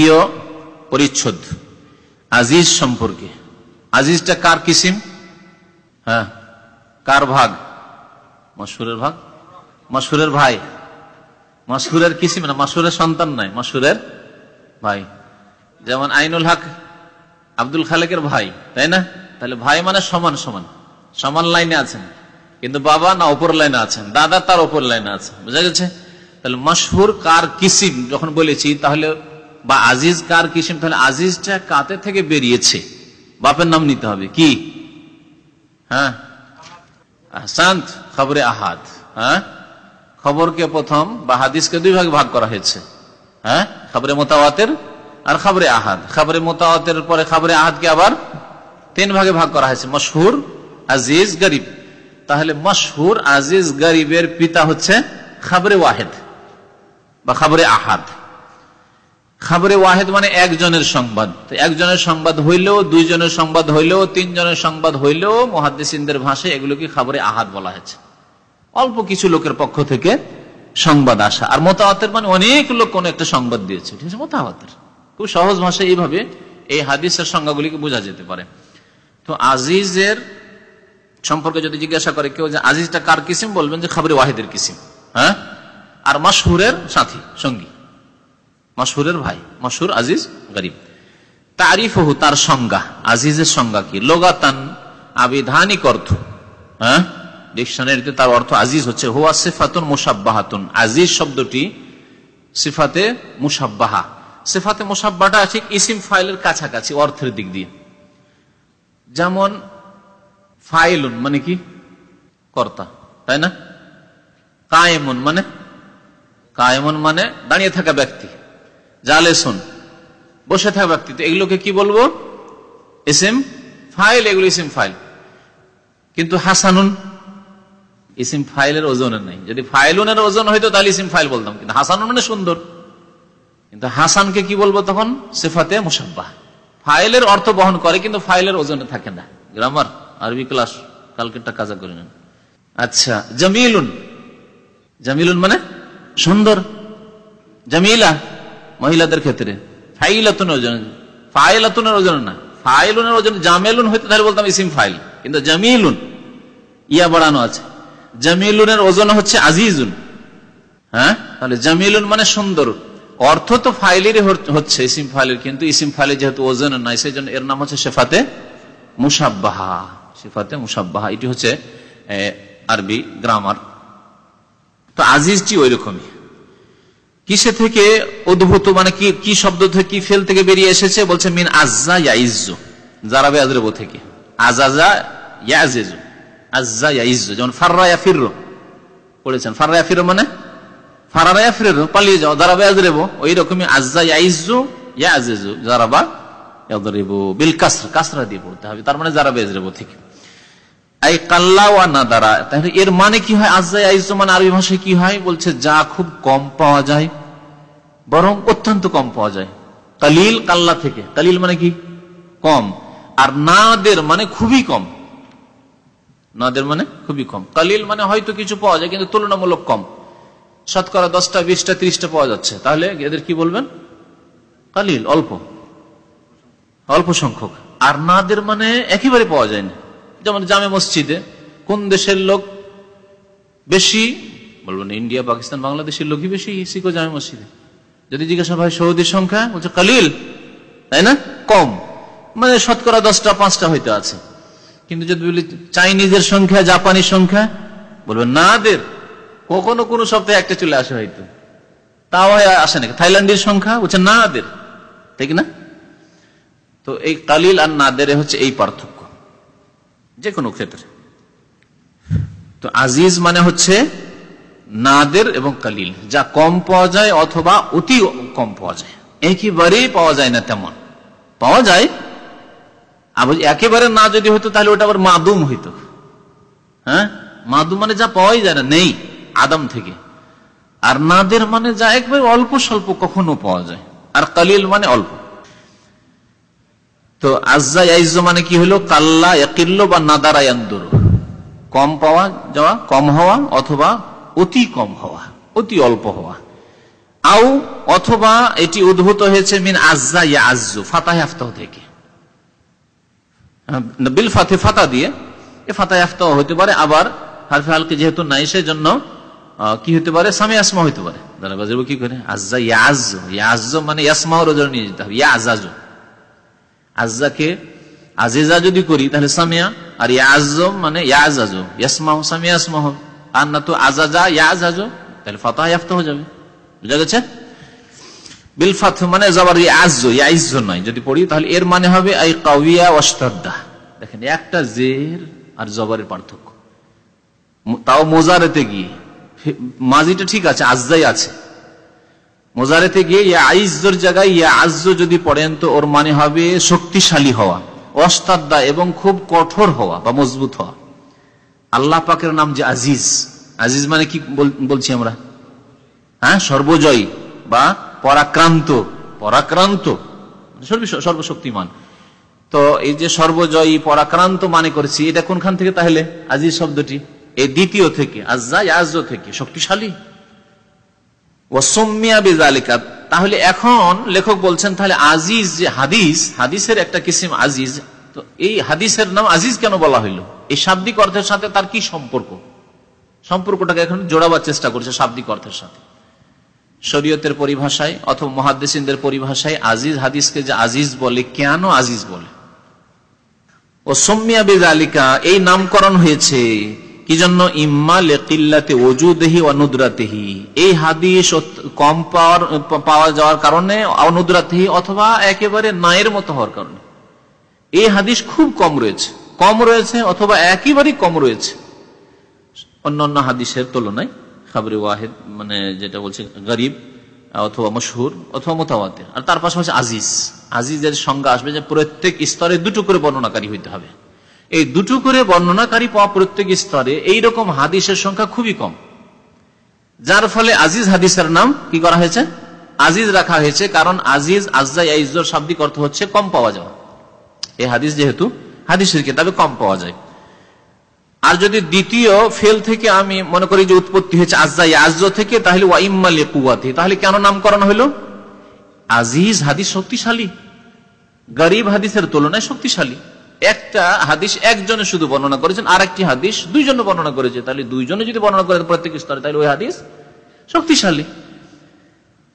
দ্বিতীয় পরিচ্ছদ, আজিজ সম্পর্কে। আজিজটা কার কিসিম? হ্যাঁ কার ভাগ? মশুরের ভাগ? মশুরের ভাই। মশুরের কিসিম না মশুরের সন্তান নাই মশুরের ভাই। যেমন আইনুল হক আব্দুল খালেকের ভাই, তাই না? তাহলে ভাই মানে সমান সমান। সমান লাইনে আছেন, কিন্তু বাবা না ওপর লাইনে আছেন, দাদা তার ওপর লাইনে আছে বুঝা গেছে? তাহলে মশহুর কার কিসিম? যখন বলেছি, তাহলে বা আজিজ কার কিসিম তাহলে আজিজটা কাতে থেকে বেরিয়েছে। বাপের নাম নিতে হবে। কি? হ্যাঁ? খবরে আহাদ। হ্যাঁ? খবরকে প্রথম বা হাদিসকে দুই ভাগে ভাগ করা হয়েছে। হ্যাঁ? খবরে মোতাওয়াতের আর খবরে আহাদ। খবরে মোতাওয়াতের পরে খবরে আহাদকে আবার তিন ভাগে ভাগ করা হয়েছে। মশহুর, আজিজ, গরিব। তাহলে মশহুর, আজিজ, গরিবের পিতা হচ্ছে খবরে ওয়াহেদ বা খবরে আহাদ। খবরে ওয়াহেদ মানে একজনের সংবাদ। একজনের সংবাদ হইলেও, দুইজনের সংবাদ হইলেও, তিনজনের সংবাদ হইলেও মহাদিসিনদের ভাষায় এগুলোকে খাবরে আহাদ বলা হয়েছে। অল্প কিছু লোকের পক্ষ থেকে সংবাদ আসা। আর মোতাহাতের মানে অনেক লোক কোন একটা সংবাদ দিয়েছে। ঠিক আছে, মোতাহাতের। খুব সহজ ভাষায় এইভাবে এই হাদিসের সংজ্ঞাগুলিকে বোঝা যেতে পারে। তো আজিজের সম্পর্কে যদি জিজ্ঞাসা করে কেউ যে আজিজটা কার কিসিম, বলবেন যে খাবরে ওয়াহিদের কিসিম। হ্যাঁ? আর মাসহুরের সাথী, সঙ্গী। মাসহুরের ভাই মাসহুর আজিজ গরিব। তারিফ হু তার সংজ্ঞা, আজিজের সংজ্ঞা কি? লোগাতান আবিধানিক অর্থ হ্যাঁ? ডিকশনারিতে তার অর্থ আজিজ হচ্ছে, হুয়া সিফাতুন মুসাব্বাহাতুন আজিজ শব্দটি সিফাতে মুসাব্বাহা সিফাতে মুসাব্বাটা আছে ইসিম ফাইলের কাছাকাছি, অর্থের দিক দিয়ে। যেমন ফাইলুন মানে কি? কর্তা, তাই না? কায়েমুন মানে? কায়েমুন মানে দাঁড়িয়ে থাকা ব্যক্তি। জালেসুন বসে থাকা ব্যক্তি। তো এগুলোকে কি বলব? ইসিম ফাইল, এগুলো ইসিম ফাইল। কিন্তু হাসানুন, ইসিম ফাইলের ওজনের নাই। যদি ফাইলুনের ওজন হইতো, তাহলে ইসিম ফাইল বলতাম। কিন্তু হাসানুন মানে সুন্দর। কিন্তু হাসানকে কি বলব তখন? সেফাতে মুসাব্বাহ ফাইলের অর্থ বহন করে, কিন্তু ফাইলের ওজনে থাকে না। গ্রামার, আরবি ক্লাস, কালকেরটা কাজা করে নেন। আচ্ছা জামিলুন। জামিলুন মানে সুন্দর। জামিলা মহিলাদের ক্ষেত্রে। ফাইলাতুনের ওজন। ফাইলাতুনের ওজন না। ফাইলুনের ওজন জামেলুন হইতে তাহলে বলতাম ইসিম ফাইল। কিন্তু জামিলুন, ইয়া বাড়ানো আছে। জামিলুনের ওজন হচ্ছে আজিজুন। হ্যাঁ? তাহলে জামিলুন মানে সুন্দর। অর্থ তো ফাইলেরই হচ্ছে ইসিম ফাইলের, কিন্তু ইসিম ফাইলের যেহেতু ওজন নাই সেই জন্য এর নাম হচ্ছে শেফাতে মুসাব্বাহা শেফাতে মুসাব্বাহা এটি হচ্ছে আরবি গ্রামার। তো আজিজটি ওই রকমই কিসে থেকে উদ্ভূত? মানে কি কি শব্দ থেকে, কি ফেল থেকে বেরিয়ে এসেছে? বলছে, মিন আজ্জা ইয়াইজু জারাবে আজরেবো থেকে। আজাজা ইয়াজেজু। আজ্জা ইয়াইজু যেমন ফাররা ইয়াফির পড়েছেন? ফাররা ইয়াফির মানে? ফারারা ইয়াফির পালিয়ে যাও। জারাবে আজরেবো। ওই রকমই আজ্জা ইয়াইজু ইয়াজেজু। জারাবা ইয়াদরিবু। বিল কাসর, কাসরা দিয়ে পড়তে হবে। তার মানে জারাবে আজরেবো থেকে। এই কাল্লা ওয়া নাদারা। তাহলে এর মানে কি হয়? আজ্জা ইয়াইজু মানে আরবি ভাষায় কি হয়? বলছে, যা খুব কম পাওয়া যায়। বরং অত্যন্ত কম পাওয়া যায়। কালিল কাল্লা থেকে। কালিল মানে কি? কম। আর নাদের মানে খুবই কম। নাদের মানে খুবই কম। কালিল মানে হয়তো কিছু পাওয়া যায়, কিন্তু তুলনামূলক কম। শতকরা দশটা, বিশটা, ত্রিশটা পাওয়া যাচ্ছে। তাহলে এদের কি বলবেন? কালিল, অল্প। অল্প সংখ্যক। আর নাদের মানে একেবারে পাওয়া যায় না যেমন জামে মসজিদে কোন দেশের লোক বেশি, বলবেন ইন্ডিয়া, পাকিস্তান, বাংলাদেশের লোকই বেশি শিখো জামে মসজিদে। যদি জিজ্ঞাসা হয় সৌদির সংখ্যা? বলছে, কালিল। তাই না? কম। মানে শতকরা দশটা, পাঁচটা হইতে আছে। কিন্তু যদি বলি, চাইনিজের সংখ্যা জাপানি সংখ্যা? বলবেন না দের কখনো কোনো সপ্তাহে একটা চলে আসে হয়তো। তাও আসে নাকি? থাইল্যান্ডের সংখ্যা? বলছে না দের ঠিক না? তো এই কালিল আর নাদের হচ্ছে এই পার্থক্য। যে কোনো ক্ষেত্রে। তো আজিজ মানে হচ্ছে নাদের এবং কালিল, যা কম পাওয়া যায় অথবা অতি কম পাওয়া যায়। একেবারেই পাওয়া যায় না তেমন। পাওয়া যায়, আবার একেবারে না যদি হইতো, তাহলে ওটা আবার মাদুম হইতো। হ্যাঁ? মাদুম মানে যা পাওয়াই যায় না, নেই, আদম থেকে। আর নাদের মানে যা একবার অল্প স্বল্প কখনো পাওয়া যায়, আর কালিল মানে অল্প। তো আজ্জা ইয়াইজ মানে কি হলো? কাল্লা একিল্ল বা নাদারা ইয়ান্দুর কম পাওয়া যাওয়া, কম হওয়া অথবা অতি কম হওয়া, অতি অল্প হওয়া। আও অথবা এটি উদ্ভূত হয়েছে মিন আজ্জা ইয়া আজ্জু, ফাতাহ আফতাহ থেকে। বিল ফাতে, ফাতা দিয়ে। এ ফাতাহ আফতাহ হতে পারে, আবার হারফে হালকে যেহেতু নাই সেই জন্য কি হতে পারে? সামে আসমা হইতে পারে। দাদা কি করে? আজ্জা ইয়াজ ইয়াজ মানে ইয়াসমাও রোজর নিয়ে যেতে হবে, ইয়া আজাজ আজ্জাকে আজিজা যদি করি, তাহলে সামিয়া, আর ইয়াজ মানে ইয়াজ আজো ইয়াসমাহ সামিয়া আসমাহ আর না তো আজাজা ইয়াজ আজো তাহলে ফাতাহ হয়ে যাবে। বুঝা গেছে? মানে নয়। যদি পড়ি, তাহলে এর মানে হবে দেখেন, একটা জের আর পার্থক্য। তাও মোজারেতে গিয়ে। মাজিটা ঠিক আছে আছে। মোজারেতে গিয়ে ইয়া আইজর জায়গায় ইয়া যদি পড়েন, তো ওর মানে হবে শক্তিশালী হওয়া অস্তাদ্দা এবং খুব কঠোর হওয়া বা মজবুত হওয়া। আল্লাহ পাকের নাম যে আজিজ। আজিজ মানে কি বলছি আমরা? হ্যাঁ? সর্বজয়ী বা পরাক্রান্ত। পরাক্রান্ত? সর্বশক্তিমান। তো এই যে সর্বজয়ী, পরাক্রান্ত মানে করেছি, এটা কোনখান থেকে তাহলে? আজিজ শব্দটি? এই দ্বিতীয় থেকে আজ থেকে, শক্তিশালী। ওসমিয়া বেজালিকা তাহলে এখন লেখক বলছেন, তাহলে আজিজ যে হাদিস, হাদিসের একটা কিসিম আজিজ, তো এই হাদিসের নাম আজিজ কেন বলা হইল? এই শাব্দিক অর্থের সাথে তার কি সম্পর্ক? সম্পর্কটাকে এখন জোড়াবার চেষ্টা করছে শাব্দিক অর্থের সাথে। শরীয়তের পরিভাষায় অথবা মহাদ্দেসিনদের পরিভাষায় আজিজ হাদিসকে যে আজিজ বলে, কেন আজিজ বলে? ও সৌমিয়া বেজালিকা এই নামকরণ হয়েছে কি জন্য? ইম্মা লেকিল্লাতে ওজুদেহি অনুদ্রাতেহি এই হাদিস কম পাওয়ার, পাওয়া যাওয়ার কারণে অনুদ্রাতেহি অথবা একেবারে নায়ের মতো হওয়ার কারণে। এই হাদিস খুব কম রয়েছে। কম রয়েছে অথবা একেবারেই কম রয়েছে। অন্যান্য হাদিসের তুলনায় খাবরে ওয়াহেদ মানে যেটা বলছে গরিব, অথবা মশহুর, অথবা মোতাবাতের আর তার পাশাপাশি আজিজ। আজিজের সংজ্ঞা আসবে যে প্রত্যেক স্তরে দুটো করে বর্ণনাকারী হইতে হবে। এই দুটো করে বর্ণনাকারী পাওয়া প্রত্যেক স্তরে এইরকম হাদিসের সংখ্যা খুবই কম। যার ফলে আজিজ হাদিসের নাম কি করা হয়েছে? আজিজ রাখা হয়েছে, কারণ আজিজ আজা ইজর শাব্দিক অর্থ হচ্ছে কম পাওয়া যাওয়া। এই হাদিস যেহেতু হাদিসের কিতাবে কম পাওয়া যায়। আর যদি দ্বিতীয় ফেল থেকে আমি মনে করি যে উৎপত্তি হয়েছে আজাই আজ থেকে, তাহলে ওয়াইম্মালে কুয়াতে তাহলে কেন নামকরণ হলো? আজিজ হাদিস শক্তিশালী। গরিব হাদিসের তুলনায় শক্তিশালী। একটা হাদিস একজনে শুধু বর্ণনা করেছেন আর একটি হাদিস দুইজনে বর্ণনা করেছে। তাহলে দুইজনে যদি বর্ণনা করে প্রত্যেক স্তরে, তাহলে ওই হাদিস শক্তিশালী।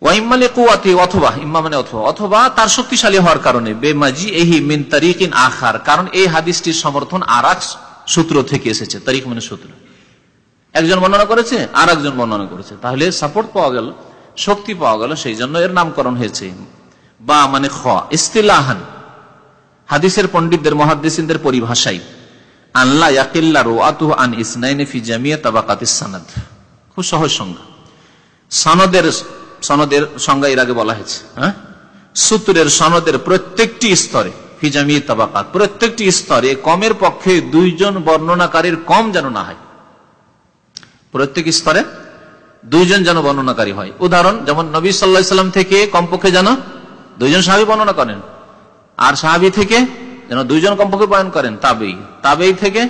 ওয়াইম্মালে কুয়াতে অথবা, ইম্মা মানে অথবা অথবা তার শক্তিশালী হওয়ার কারণে, বেমাজি এহি মিন তারিকিন আখার, কারণ এই হাদিসটির সমর্থন সূত্র থেকে এসেছে মানে সূত্র। একজন বর্ণনা করেছে আর একজন বর্ণনা করেছে। তাহলে সাপোর্ট পাওয়া গেল, শক্তি পাওয়া গেল, সেই জন্য এর নামকরণ হয়েছে। বা মানে খ, ইস্তিলাহান। হাদিসের পণ্ডিতদের মহাদিসদের পরিভাষায় আল্লাহ আন ইসনাইনে খুব সহজ সংজ্ঞা। সনদের সনদের সংজ্ঞা এর আগে বলা হয়েছে হ্যাঁ? সূত্রের সনদের প্রত্যেকটি স্তরে ফিজামি তাবাকাত, প্রত্যেকটি স্তরে কমের পক্ষে দুইজন বর্ণনাকারীর কম যেন না হয়। প্রত্যেক স্তরে দুইজন যেন বর্ণনাকারী হয়। উদাহরণ, যেমন নবী সাল্লাম থেকে কমপক্ষে যেন দুইজন সাহাবি বর্ণনা করেন, আর সাহাবি থেকে যেন দুইজন কমপক্ষে বয়ন করেন, তাবেই তাবেই থেকে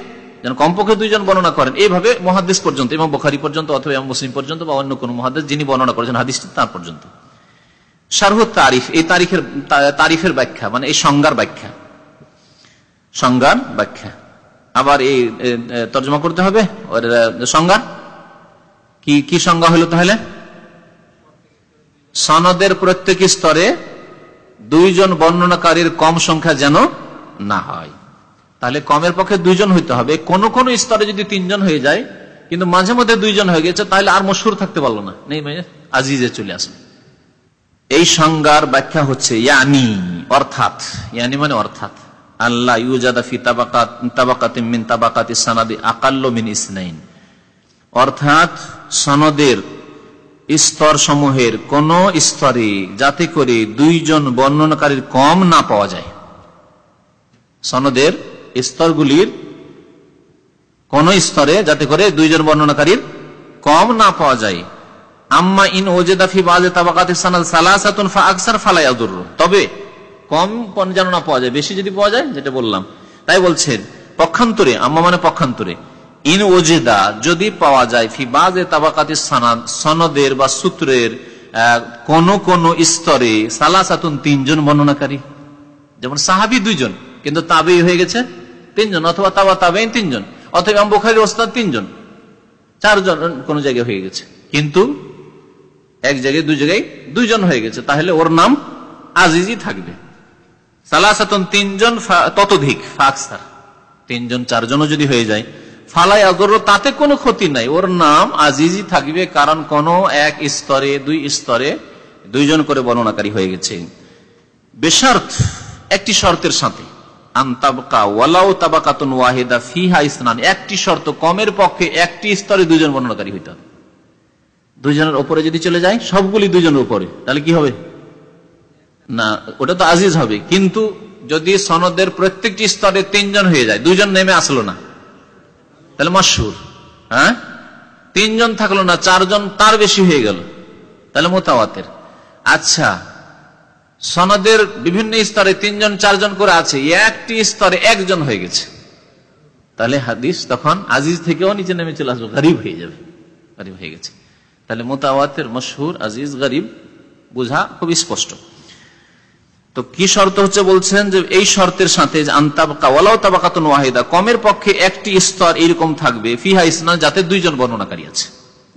যেন কমপক্ষে দুইজন বর্ণনা করেন। এইভাবে মহাদেশ পর্যন্ত এবং বোখারি পর্যন্ত অথবা মুসলিম পর্যন্ত বা অন্য কোন মহাদেশ যিনি বর্ণনা করেছেন হাদিসটি তার পর্যন্ত। সারহ তারিফ, এই তারিখের, তারিফের ব্যাখ্যা মানে এই সংজ্ঞার ব্যাখ্যা। সংজ্ঞার ব্যাখ্যা। আবার এই তর্জমা করতে হবে। সংজ্ঞা কি কি সংজ্ঞা হলো তাহলে? সনদের প্রত্যেক স্তরে দুইজন বর্ণনাকারীর কম সংখ্যা যেন না হয়। তাহলে কমের পক্ষে দুইজন হইতে হবে। কোন কোন স্তরে যদি তিনজন হয়ে যায়, কিন্তু মাঝে মধ্যে দুইজন হয়ে গেছে, তাহলে আর মশুর থাকতে পারল না। নেই আজিজে চলে আসবে এই সংজ্ঞার ব্যাখ্যা হচ্ছে ইয়ানি, অর্থাৎ, ইয়ানি মানে অর্থাৎ আল্লাহ ইউজাদাফি তাবাকাত তাবাকাত মিন তাবাকাত সানাদি আকাল্ল মিন ইসনাইন। অর্থাৎ সনদের স্তর সমূহের কোন স্তরে যাতে করে দুইজন বর্ণনাকারীর কম না পাওয়া যায়। সনদের স্তরগুলির কোন স্তরে, যাতে করে দুইজন বর্ণনাকারীর কম না পাওয়া যায়। আম্মা ইন ওজেদাফি বাজে তাবাকাতে আকসার তবে কম কোন যেন না পাওয়া যায়, বেশি যদি পাওয়া যায়, যেটা বললাম। তাই বলছেন, পক্ষান্তরে, আম্মা মানে পক্ষান্তরে, ইন ওজেদা যদি পাওয়া যায় ফি বাজে তাবাকাতে সানাদ সনদের বা সূত্রের কোন কোন স্তরে সালাসাতুন তিনজন বর্ণনাকারী। যেমন সাহাবি দুইজন, কিন্তু তাবেই হয়ে গেছে তিনজন অথবা তাবা তাবেই তিনজন, অথবা বোখারি ওস্তাদ তিনজন। চারজন কোন জায়গায় হয়ে গেছে। কিন্তু এক জায়গায়, দুই জায়গায় দুইজন হয়ে গেছে। তাহলে ওর নাম আজিজি থাকবে। সালাসাতন তিনজন ততোধিক ফাকসার তিনজন, চারজনও যদি হয়ে যায়, ফালাই আগর তাতে কোনো ক্ষতি নাই। ওর নাম আজিজি থাকবে, কারণ কোন এক স্তরে, দুই স্তরে দুইজন করে বর্ণনাকারী হয়ে গেছে। বেশার্থ একটি শর্তের সাথে। একটি শর্ত, কমের পক্ষে একটি স্তরে দুজন বর্ণনাকারী হইতে হবে। দুইজনের ওপরে যদি চলে যায়, সবগুলি দুজনের উপরে, তাহলে কি হবে? না, ওটা তো আজিজ হবে। কিন্তু যদি সনদের প্রত্যেকটি স্তরে তিনজন হয়ে যায় দুজন নেমে আসলো না, তাহলে মশুর হ্যাঁ? তিনজন থাকল না, চারজন তার বেশি হয়ে গেল, তাহলে মোতাওয়াতের। আচ্ছা সনদের বিভিন্ন স্তরে তিনজন, চারজন করে আছে। একটি স্তরে একজন হয়ে গেছে। তাহলে হাদিস তখন আজিজ থেকেও নিচে নেমে চলে আসবে, গরিব হয়ে যাবে, গরিব হয়ে গেছে। তাহলে মোতাওয়াতের মশহুর আজিজ গরিব বুঝা খুব স্পষ্ট। তো কি শর্ত হচ্ছে বলছেন যে এই শর্তের সাথে কমের পক্ষে একটি স্তর এরকম থাকবে, ফিহা ইসনান, যাতে দুইজন বর্ণনাকারী আছে,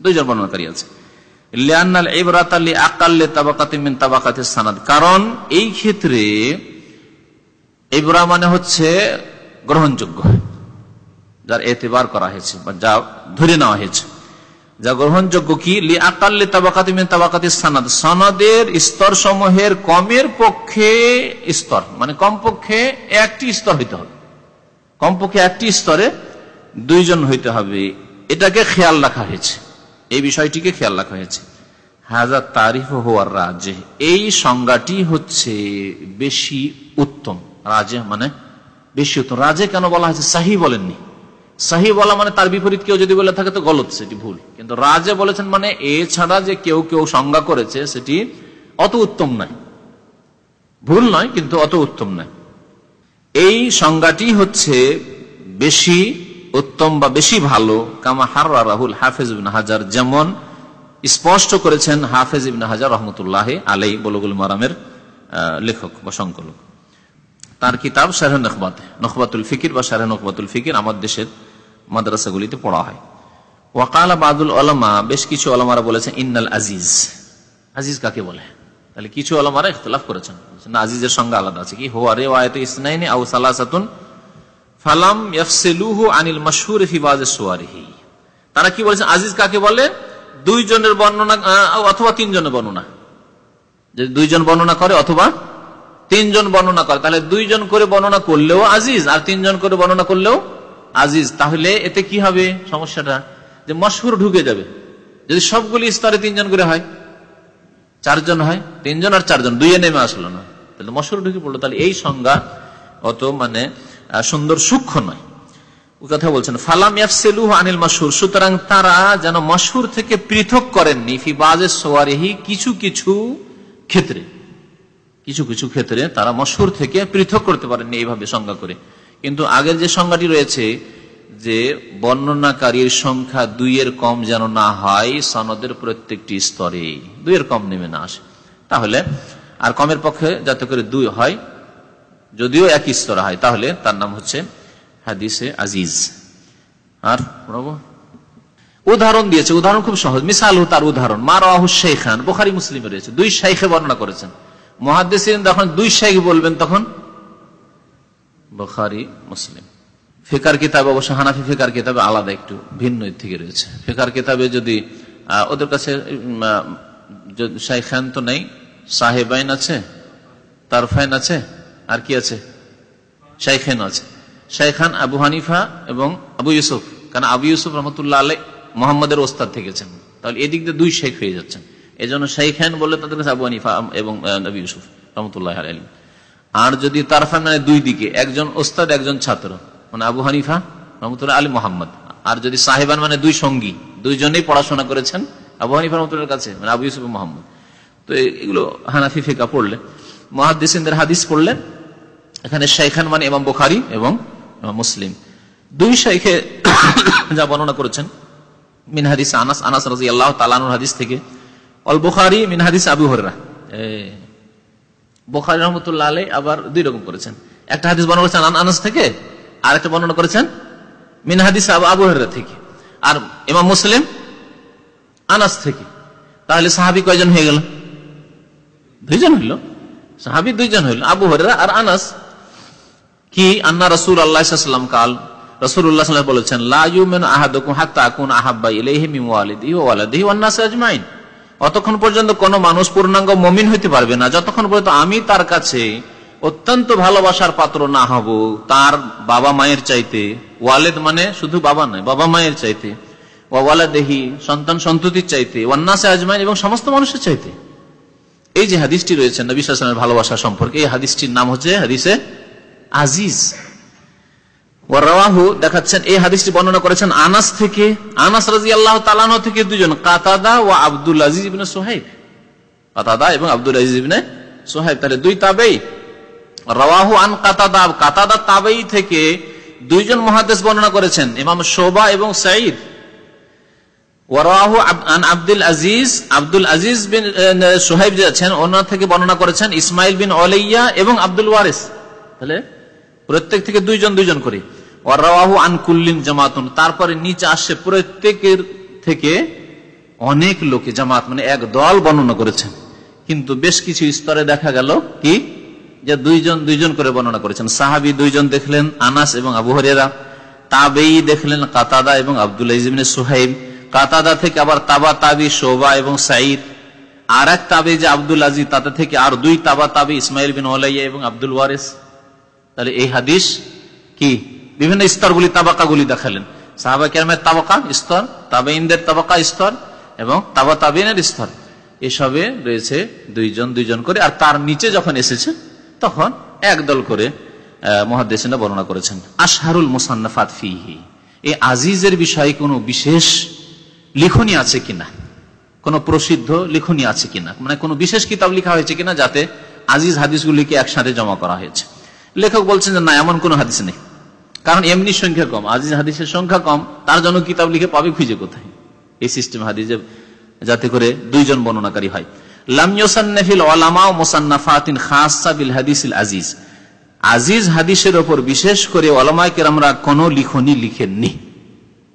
দুইজন বর্ণনাকারী আছে। কারণ এই ক্ষেত্রে এবরা মানে হচ্ছে গ্রহণযোগ্য, যার এতেবার করা হয়েছে বা যা ধরে নেওয়া হয়েছে। যা গ্রহণযোগ্য কি? লি আকাল্লে তাবাকাতি মিন তাবাকাতি সানাদ। সনদের স্তর সমূহের কমের পক্ষে স্তর মানে কমপক্ষে একটি স্তর হইতে হবে। কমপক্ষে একটি স্তরে দুইজন হইতে হবে। এটাকে খেয়াল রাখা হয়েছে। এই বিষয়টিকে খেয়াল রাখা হয়েছে। হাজার তারিফ হওয়ার রাজে। এই সংজ্ঞাটি হচ্ছে বেশি উত্তম। রাজে মানে বেশি উত্তম। রাজে কেন বলা হয়েছে? সাহি বলেননি। সাহি বলা মানে তার বিপরীত কেউ যদি বলে থাকে তো গলত, সেটি ভুল। কিন্তু রাজে বলেছেন মানে এছাড়া যে কেউ কেউ সংজ্ঞা করেছে, সেটি অত উত্তম নয়। ভুল নয়, কিন্তু অত উত্তম নয়। এই সংজ্ঞাটি হচ্ছে বেশি উত্তম বা বেশি ভালো, কামা হার রাহুল হাফেজ ইবিন হাজার, যেমন স্পষ্ট করেছেন হাফেজ ইবিন হাজার রহমতুল্লাহ আলাই বলগুল মারামের লেখক বা সংকলক। তার কিতাব শাহে নকবাত নকবাতুল ফিকির বা শাহে নকবাতুল ফিকির আমার দেশের মাদ্রাসাগুলিতে পড়া হয়। ওয়াকাল বাদুল আলমা বেশ কিছু আলমারা বলেছেন, ইন্নাল আজিজ। আজিজ কাকে বলে? তাহলে কিছু আলমারা ইখতলাফ করেছেন। আজিজের সঙ্গে আলাদা আছে। কি হোয়া রে ওয়ায়ত ইসনাইনি আউ সালাসাতুন ফালাম ইয়াফসিলুহু আনিল মাশহুর ফি বাজ সুয়ারিহি। তারা কি বলেছেন আজিজ কাকে বলে? দুইজনের বর্ণনা অথবা তিনজনের বর্ণনা। যদি দুইজন বর্ণনা করে অথবা তিনজন বর্ণনা করে, তাহলে দুইজন করে বর্ণনা করলেও আজিজ আর তিনজন করে বর্ণনা করলেও আজিজ। তাহলে এতে কি হবে সমস্যাটা? যে মশহুর ঢুকে যাবে। যদি সবগুলি স্তরে তিনজন করে হয়, চারজন হয়, তিনজন আর চারজন, দুইয়ে নেমে আসলো না। তাহলে মশহুর ঢুকে পড়ল। তাহলে এই সংজ্ঞা অত মানে সুন্দর সূক্ষ্ম নয়। কথা বলছেন, ফালাম আনিল মশহুর সুতরাং তারা যেন মশহুর থেকে পৃথক করেননি। ফিবাজের সোয়ারেহি, কিছু কিছু ক্ষেত্রে, কিছু কিছু ক্ষেত্রে তারা মশহুর থেকে পৃথক করতে পারেননি এইভাবে সংজ্ঞা করে। কিন্তু আগের যে সংজ্ঞাটি রয়েছে যে বর্ণনাকারীর সংখ্যা দুইয়ের কম যেন না হয়, সনদের প্রত্যেকটি স্তরে দুইয়ের কম নেমে না আসে। তাহলে আর কমের পক্ষে যাতে করে দুই হয় যদিও একই স্তর হয়, তাহলে তার নাম হচ্ছে হাদিসে আজিজ। আর উদাহরণ দিয়েছে, উদাহরণ খুব সহজ। মিসাল তার উদাহরণ, মা রাহু শেখান বোখারি মুসলিমে রয়েছে, দুই শাইখে বর্ণনা করেছেন। মহাদেশ যখন দুই শাইখ বলবেন তখন বোখারি মুসলিম। ফেকার কিতাব, অবশ্য হানাফি ফেকার কিতাবে আলাদা, একটু ভিন্ন থেকে রয়েছে। ফেকার কিতাবে যদি ওদের কাছে শাইখান তো নেই, সাহেবাইন আছে, তারফাইন আছে আর কি আছে? শাইখান আছে। শাইখান আবু হানিফা এবং আবু ইউসুফ। কারণ আবু ইউসুফ রহমতুল্লাহ আলাই মোহাম্মদের ওস্তাদ থেকেছেন। তাহলে এদিক দিয়ে দুই শেখ হয়ে যাচ্ছেন। এই জন্য শাইখান বললে তাদের কাছে আবু হানিফা এবং আবু ইউসুফ রহমতুল্লাহ আলী আর যদি তারফান মানে দুই দিকে একজন ওস্তাদ, একজন ছাত্র মানে আবু হানিফা রহমতুল্লাহ আলী মোহাম্মদ। আর যদি সাহেবান মানে দুই সঙ্গী, দুইজনেই পড়াশোনা করেছেন, আবু হানিফা রহমতুল্লাহ কাছে মানে আবু ইউসুফ মোহাম্মদ। তো এগুলো হানাফি ফেকা পড়লে মহাদিসের হাদিস পড়লেন এখানে শাইখান মানে এমাম বোখারি এবং মুসলিম। দুই শাইখে যা বর্ণনা করেছেন, মিন হাদিস আনাস আনাস রাজি আল্লাহ তালানুর হাদিস থেকে। অল বুখারি, মিন হাদিস আবু হরেরা বোখারি রহমতুল্লাহ আলাই আবার দুই রকম করেছেন। একটা হাদিস বর্ণনা করেছেন আন- আনাস থেকে আর একটা বর্ণনা করেছেন মিন হাদিস আবু- আবু থেকে। আর ইমাম মুসলিম আনাস থেকে। তাহলে সাহাবি কয়জন হয়ে গেল? দুইজন হইল। সাহাবি দুইজন হইল, আবু হরেরা আর আনাস। কি? আন্না রসুল আল্লাহাম কাল রসুল্লাহ বলেছেন আজমাইন। অতক্ষণ পর্যন্ত কোন মানুষ পূর্ণাঙ্গ মমিন হইতে পারবে না। যতক্ষণ পর্যন্ত আমি তার কাছে অত্যন্ত ভালোবাসার পাত্র না হব, তার বাবা মায়ের চাইতে, ওয়ালেদ মানে শুধু বাবা নয়, বাবা মায়ের চাইতে ওয়ালাদেহি, সন্তান সন্ততির চাইতে ওয়ান্নাসে আজমাইন এবং সমস্ত মানুষের চাইতে। এই যে হাদিসটি রয়েছে নবী সালামের ভালোবাসা সম্পর্কে, এই হাদিসটির নাম হচ্ছে হাদিসে আজিজ। ওয়ারাহু দেখাচ্ছেন, এই হাদিসটি বর্ণনা করেছেন আনাস থেকে, আনাস রাজি আল্লাহ তালানো থেকে দুজন, কাতাদা ও আব্দুল আজিজ ইবনে সোহাইব। কাতাদা এবং আব্দুল আজিজ ইবনে সোহাইব, তাহলে দুই তাবেই। রাওয়াহু আন কাতাদা কাতাদা তাবেই থেকে দুইজন মহাদেশ বর্ণনা করেছেন, ইমাম শোভা এবং সাইদ ওয়ারাহু আন আব্দুল আজিজ আব্দুল আজিজ বিন সোহাইব যে আছেন ওনার থেকে বর্ণনা করেছেন ইসমাইল বিন ওলাইয়া এবং আব্দুল ওয়ারিস। তাহলে প্রত্যেক থেকে দুইজন দুইজন করে। ওয়ারাহু আন কুল্লিন জামাতুন, তারপরে নিচে আসছে প্রত্যেকের থেকে অনেক লোকে জামাত মানে এক দল বর্ণনা করেছেন। কিন্তু বেশ কিছু স্তরে দেখা গেল কি? যে দুইজন দুইজন করে বর্ণনা করেছেন। সাহাবি দুইজন দেখলেন, আনাস এবং আবু হরেরা তাবেই দেখলেন, কাতাদা এবং আব্দুল ইজমিন সুহাইব। কাতাদা থেকে আবার তাবা তাবি শোভা এবং সাইদ আর এক তাবে যে আব্দুল আজিজ, তাতে থেকে আর দুই তাবা তাবি, ইসমাইল বিন ওলাইয়া এবং আব্দুল ওয়ারিস। তাহলে এই হাদিস কি? বিভিন্ন স্তরগুলি তাবাকাগুলি দেখালেন। সাহাবা কেরামের তাবাকা স্তর তাবেইনদের তাবাকা স্তর এবং তাবা তাবিনের স্তর। এসবে রয়েছে দুইজন দুইজন করে। আর তার নিচে যখন এসেছে, তখন একদল করে মহাদেশিনা বর্ণনা করেছেন। আশহারুল মুসান্নাফাত ফিহি। এই আজিজের বিষয়ে কোনো বিশেষ লিখনি আছে কিনা? কোন প্রসিদ্ধ লিখনি আছে কিনা? মানে কোনো বিশেষ কিতাব লেখা হয়েছে কিনা যাতে আজিজ হাদিসগুলিকে একসাথে জমা করা হয়েছে? লেখক বলছেন যে, না, এমন কোন হাদিস নেই। কারণ এমনি সংখ্যা কম, আজিজ হাদিসের সংখ্যা কম, তার জন্য কিতাব লিখে পাবে খুঁজে কোথায়? এই সিস্টেম হাদিসে যাতে করে দুইজন বর্ণনাকারী হয়। আজিজ। হাদিসের ওপর বিশেষ করে ওলামাকে লিখনি লিখেননি।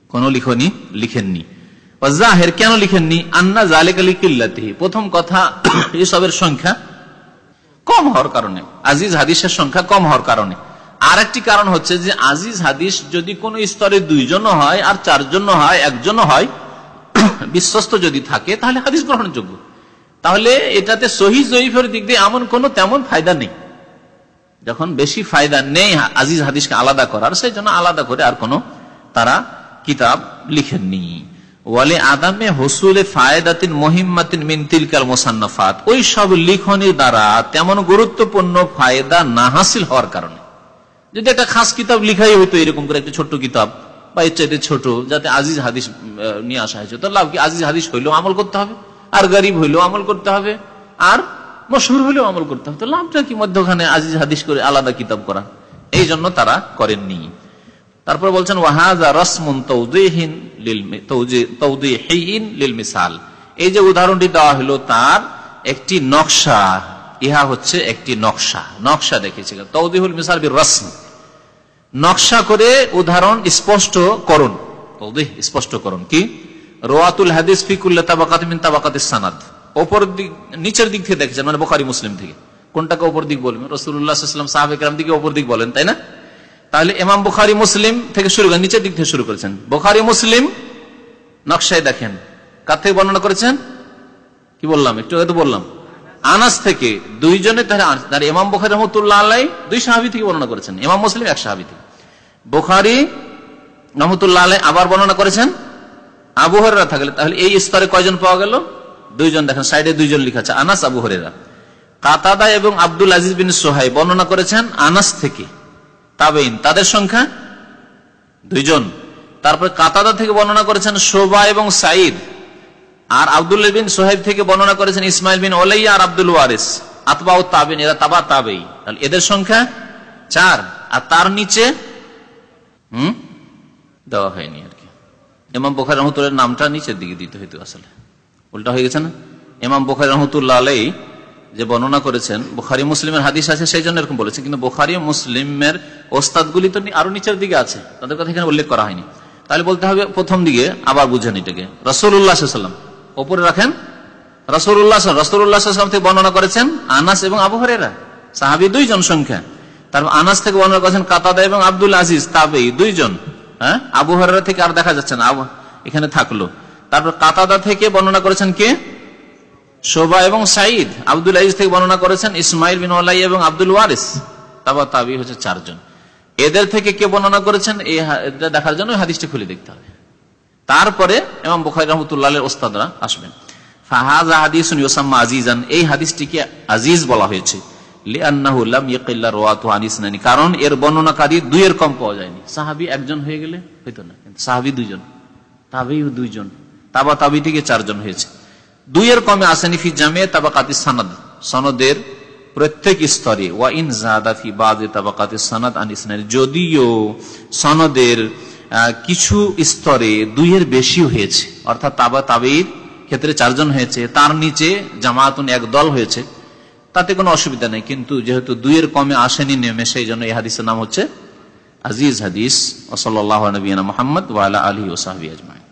কোন লিখনি লিখেননি। কেন লিখেননি? আন্না জালেক আলী কিল্লাতিহি প্রথম কথা, এসবের সংখ্যা কম হওয়ার কারণে, আজিজ হাদিসের সংখ্যা কম হওয়ার কারণে। আর একটি কারণ হচ্ছে যে, আজিজ হাদিস যদি কোন স্তরে দুইজন হয় আর চারজন হয় একজন হয়, বিশ্বস্ত যদি থাকে, তাহলে হাদিস গ্রহণযোগ্য। তাহলে এটাতে সহি জয়ীফের দিক দিয়ে এমন কোন তেমন ফায়দা নেই। যখন বেশি ফায়দা নেই আজিজ হাদিসকে আলাদা করার, সেই জন্য আলাদা করে আর কোন তারা কিতাব লিখেননি। ওয়ালে আদামে হসুলে ফায়দাতিন মহিমাতিন মিনতিল কাল মোসান্নফাত। ওই সব লিখনির দ্বারা তেমন গুরুত্বপূর্ণ ফায়দা না হাসিল হওয়ার কারণে। যদি একটা খাস কিতাব লিখাই হইতো এরকম করে, একটা ছোট্ট কিতাব, বা এর ছোট, যাতে আজিজ হাদিস নিয়ে আসা হয়েছে, তো লাভ কি? আজিজ হাদিস হইলেও আমল করতে হবে, আর গরিব হইলেও আমল করতে হবে, আর মশহুর হইলেও আমল করতে হবে। তো লাভটা কি? মধ্যখানে আজিজ হাদিস করে আলাদা কিতাব করা। এই জন্য তারা করেননি। তারপর বলছেন ওয়াহাজা রসমুন তৌদিহীন লিল মিসাল। এই যে উদাহরণটি দেওয়া হলো তার একটি নকশা, ইহা হচ্ছে একটি নকশা নকশা দেখেছিল তৌদিহুল মিসাল বি রসম। নকশা করে উদাহরণ স্পষ্ট করুন। তৌদিহ স্পষ্ট করুন। কি? রোয়াতুল হাদিস ফিকুল্লা তাবাকাত মিন তাবাকাত সানাদ। ওপর দিক, নিচের দিক থেকে দেখেছেন মানে বোখারি, মুসলিম থেকে। কোনটাকে ওপর দিক বলবেন? রসুল্লাহাম সাহাবেকরাম দিকে ওপর দিক বলেন, তাই না? তাহলে এমাম বুখারি, মুসলিম থেকে শুরু করেন নিচের দিক থেকে শুরু করেছেন। বুখারি, মুসলিম, নকশায় দেখেন। কার থেকে বর্ণনা করেছেন? কি বললাম? একটু হয়তো বললাম। আনাস থেকে দুইজনে তাহলে ইমাম বুখারি রহমতুল্লাহ আল্লাহ দুই সাহাবি থেকে বর্ণনা করেছেন। এমাম মুসলিম এক সাহাবি থেকে। বুখারি রহমতুল্লাহ আল্লাহ আবার বর্ণনা করেছেন। আবু হরেরা থাকলে, তাহলে এই স্তরে কয়জন পাওয়া গেল? দুইজন দেখেন, সাইডে দুইজন লিখা আছে, আনাস, আবু হরেরা কাতাদা এবং আব্দুল আজিজ বিন সোহাই বর্ণনা করেছেন আনাস থেকে। তাবেইন, তাদের সংখ্যা দুইজন। তারপর কাতাদা থেকে বর্ণনা করেছেন শোভা এবং সাইদ আর আব্দুল বিন সোহেব থেকে বর্ণনা করেছেন ইসমাইল বিন ওলাইয়া আর আব্দুল ওয়ারিস। আতবা ও তাবিন এরা তাবা তাবেই। তাহলে এদের সংখ্যা চার। আর তার নিচে, হুম? দেওয়া হয়নি আর কি। এমাম বোখার রহমতুল্লাহ নামটা নিচের দিকে দিতে হইতো আসলে। উল্টা হয়ে গেছে না? এমাম বুখারি রহমতুল্লাহ আলাই যে বর্ণনা করেছেন, বুখারি মুসলিমের হাদিস আছে, সেই জন্য এরকম বলেছেন। কিন্তু বোখারি মুসলিমের ওস্তাদগুলি তো আরও নিচের দিকে আছে, তাদের কথা এখানে উল্লেখ করা হয়নি। তাহলে বলতে হবে প্রথম দিকে, আবার বুঝেন এটাকে। রসুল্লাহাম ওপরে রাখেন রসুল্লাহ রসুল্লাহাম থেকে বর্ণনা করেছেন আনাস এবং আবু হরেরা সাহাবি দুইজন সংখ্যা। তারপর আনাস থেকে বর্ণনা করেছেন কাতাদা এবং আব্দুল আজিজ তাবেই দুইজন। হ্যাঁ? আবু হরেরা থেকে আর দেখা যাচ্ছে না এখানে থাকল। তারপর কাতাদা থেকে বর্ণনা করেছেন কে? শোভা এবং সাইদ আব্দুল আজিজ থেকে বর্ণনা করেছেন ইসমাইল বিন আল্লাহ এবং আব্দুল ওয়ারিস। তারপর তাবি হচ্ছে চারজন। এদের থেকে কে বর্ণনা করেছেন? এই দেখার জন্য হাদিসটি খুলে দেখতে হবে। তারপরে এবং বুখারি রহমতুল্লাহ ওস্তাদরা আসবেন। আজিজান। এই হাদিসটিকে আজিজ বলা হয়েছে। কারণ এর বর্ণনাকারী দুইয়ের কম পাওয়া যায়নি। সাহাবি একজন হয়ে গেলে না। দুইজন। তাবি দুইজন। তাবা তাবি থেকে চারজন হয়েছে। দুইয়ের কমে আসেনি ফি জামে তাবাকাতি সানাদ। সনদের প্রত্যেক স্তরে, ওয়া ইন জাদাফি বাদে তাবাকাতি সানাদ আনিসনাদ যদিও সনদের কিছু স্তরে দুইয়ের বেশি হয়েছে, অর্থাৎ তাবা তাবির ক্ষেত্রে চারজন হয়েছে, তার নিচে জামাতুন এক দল হয়েছে, তাতে কোনো অসুবিধা নেই। কিন্তু যেহেতু দুইয়ের কমে আসেনি নেমে, সেই জন্য এই হাদিসের নাম হচ্ছে আজিজ হাদিস। ওসল্লাহ নবীনা মোহাম্মদ ওয়ালা আলী ওসাহাবি আজমাই